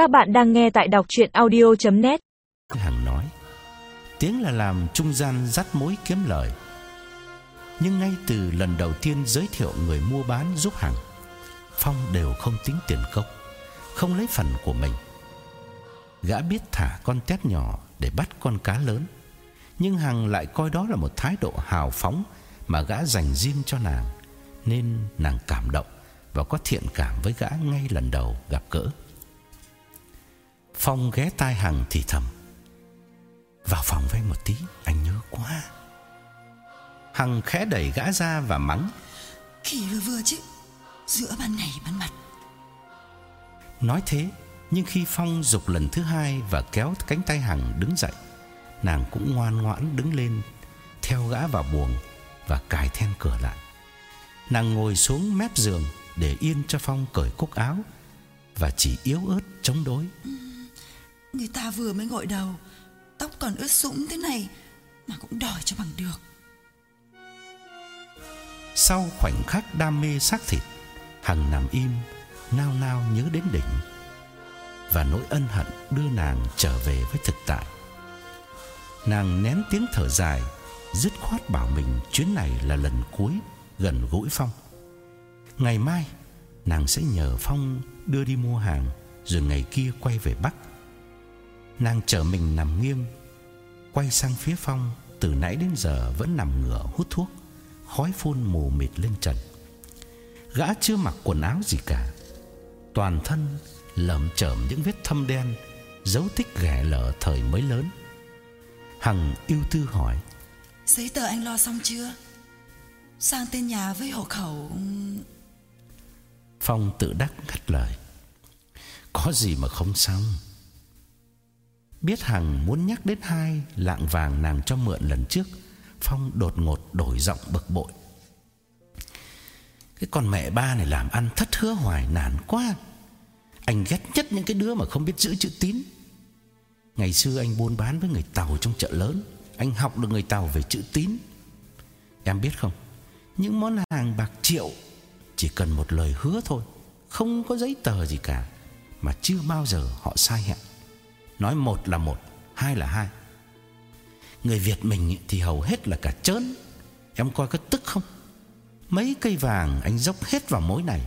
Các bạn đang nghe tại đọc chuyện audio.net Hằng nói, Tiếng là làm trung gian dắt mối kiếm lời. Nhưng ngay từ lần đầu tiên giới thiệu người mua bán giúp Hằng, Phong đều không tính tiền công Không lấy phần của mình. Gã biết thả con tép nhỏ để bắt con cá lớn, Nhưng Hằng lại coi đó là một thái độ hào phóng Mà gã dành riêng cho nàng, Nên nàng cảm động Và có thiện cảm với gã ngay lần đầu gặp gỡ. Phong ghé tai Hằng thì thầm. Vào phòng với một tí Anh nhớ quá. Hằng khẽ đẩy gã ra và mắng. Kỳ vừa vừa chứ Giữa ban ngày ban mặt. Nói thế Nhưng khi Phong dục lần thứ hai Và kéo cánh tay Hằng đứng dậy Nàng cũng ngoan ngoãn đứng lên Theo gã vào buồng Và cài then cửa lại. Nàng ngồi xuống mép giường Để yên cho Phong cởi cúc áo Và chỉ yếu ớt chống đối Người ta vừa mới gội đầu, Tóc còn ướt sũng thế này Mà cũng đòi cho bằng được. Sau khoảnh khắc đam mê xác thịt, Hằng nằm im, Nao nao nhớ đến đỉnh. Và nỗi ân hận đưa nàng trở về với thực tại. Nàng nén tiếng thở dài, Dứt khoát bảo mình chuyến này là lần cuối Gần gũi Phong. Ngày mai, Nàng sẽ nhờ Phong đưa đi mua hàng, Rồi ngày kia quay về Bắc. Nàng chờ mình nằm nghiêng Quay sang phía Phong Từ nãy đến giờ vẫn nằm ngửa hút thuốc Khói phun mù mịt lên trần. Gã chưa mặc quần áo gì cả Toàn thân lởm chởm những vết thâm đen Dấu tích ghẻ lở thời mới lớn. Hằng yêu tư hỏi Giấy tờ anh lo xong chưa? Sang tên nhà với hộ khẩu. Phong tự đắc ngắt lời Có gì mà không xong Biết Hằng muốn nhắc đến hai lạng vàng nàng cho mượn lần trước, Phong đột ngột đổi giọng bực bội. Cái con mẹ ba này làm ăn thất hứa hoài nản quá. Anh ghét nhất những cái đứa mà không biết giữ chữ tín. Ngày xưa anh buôn bán với người Tàu trong chợ lớn, Anh học được người Tàu về chữ tín. Em biết không? Những món hàng bạc triệu Chỉ cần một lời hứa thôi, Không có giấy tờ gì cả, Mà chưa bao giờ họ sai hẹn. Nói một là một Hai là hai. Người Việt mình thì hầu hết là cả trớn Em coi có tức không? Mấy cây vàng anh dốc hết vào mối này.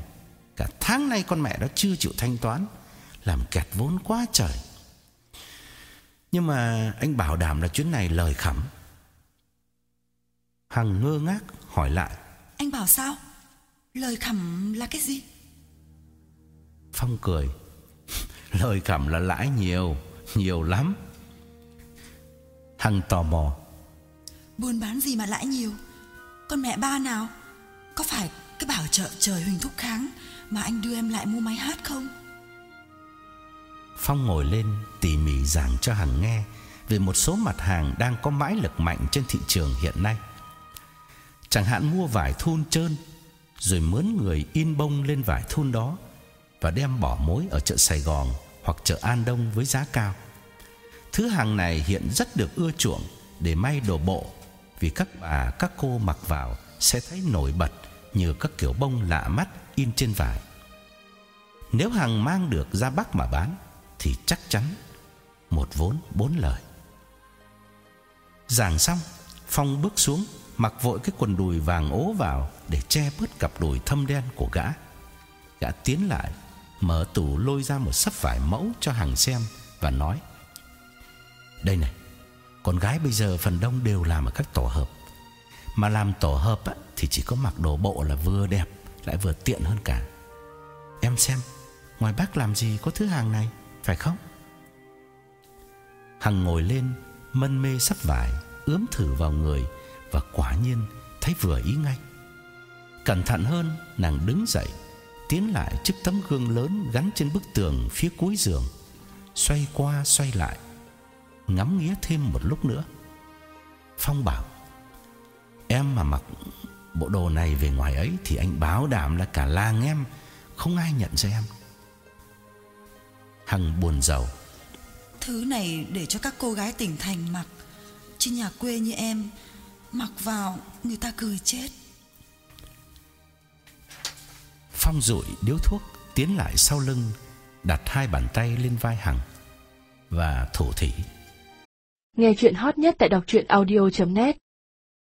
Cả tháng nay con mẹ đó chưa chịu thanh toán Làm kẹt vốn quá trời. Nhưng mà anh bảo đảm là chuyến này lời khẩm. Hằng ngơ ngác hỏi lại. Anh bảo sao? Lời khẩm là cái gì? Phong cười. Lời khẩm là lãi nhiều Nhiều lắm. Hằng tò mò. Buôn bán gì mà lãi nhiều? Con mẹ ba nào Có phải cái bảo trợ trời Huỳnh Thúc Kháng Mà anh đưa em lại mua máy hát không? Phong ngồi lên tỉ mỉ giảng cho Hằng nghe Về một số mặt hàng đang có mãi lực mạnh trên thị trường hiện nay. Chẳng hạn mua vải thun trơn Rồi mướn người in bông lên vải thun đó Và đem bỏ mối ở chợ Sài Gòn hoặc chợ An Đông với giá cao. Thứ hàng này hiện rất được ưa chuộng Để may đồ bộ, Vì các bà, các cô mặc vào Sẽ thấy nổi bật Như các kiểu bông lạ mắt in trên vải. Nếu hàng mang được ra Bắc mà bán, Thì chắc chắn Một vốn bốn lời. Giảng xong, Phong bước xuống, Mặc vội cái quần đùi vàng ố vào Để che bớt cặp đùi thâm đen của gã. Gã tiến lại Mở tủ lôi ra một sấp vải mẫu cho hằng xem Và nói Đây này Con gái bây giờ phần đông đều làm ở các tổ hợp. Mà làm tổ hợp á, Thì chỉ có mặc đồ bộ là vừa đẹp Lại vừa tiện hơn cả. Em xem Ngoài bác làm gì có thứ hàng này Phải không? Hằng ngồi lên Mân mê sắp vải Ướm thử vào người Và quả nhiên thấy vừa ý ngay. Cẩn thận hơn Nàng đứng dậy Tiến lại trước tấm gương lớn Gắn trên bức tường phía cuối giường, Xoay qua xoay lại, Ngắm nghía thêm một lúc nữa. Phong bảo, Em mà mặc bộ đồ này về ngoài ấy Thì anh báo đảm là cả làng em, Không ai nhận ra em. Hằng buồn rầu: Thứ này để cho các cô gái tỉnh thành mặc, Chứ nhà quê như em Mặc vào người ta cười chết. Phong rụi điếu thuốc, Tiến lại sau lưng, đặt hai bàn tay lên vai Hằng và thủ thỉ. Nghe chuyện hot nhất tại đọc truyện audio.net